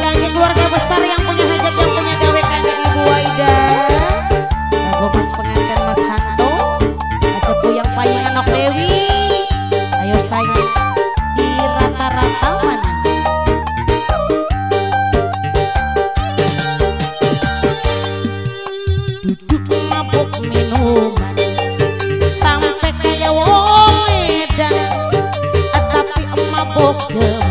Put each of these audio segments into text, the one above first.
bagi keluarga besar yang punya hajat yang punya gawe kagak Ibu Aida Lagu nah, Mas pengantin Mas Hanto, Acepu yang paling anak Dewi. Ayo saya di rata-rata mana? Duduk mabuk minuman sampai kayak wong edan, tapi mabuk dem.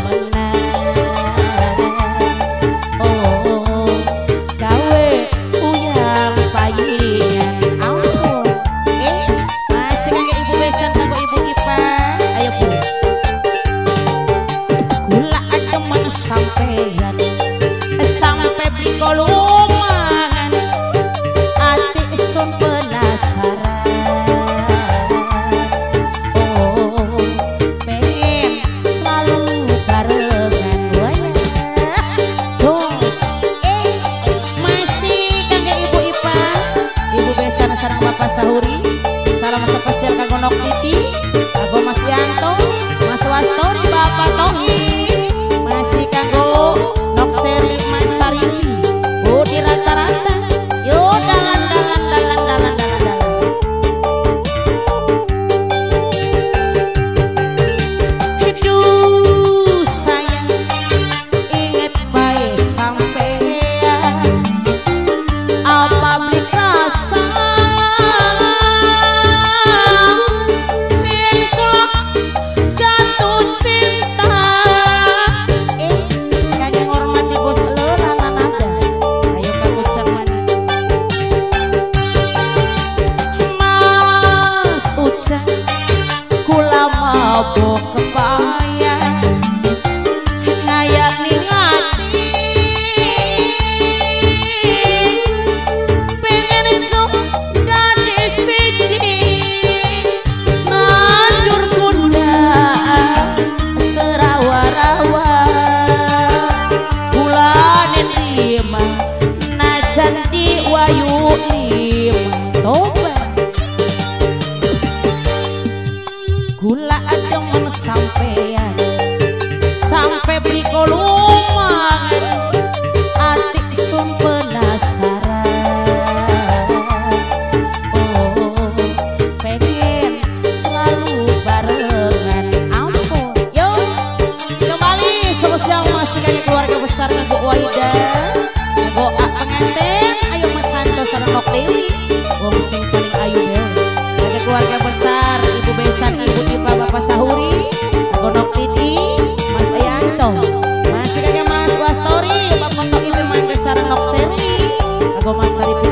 pasas masa Haripur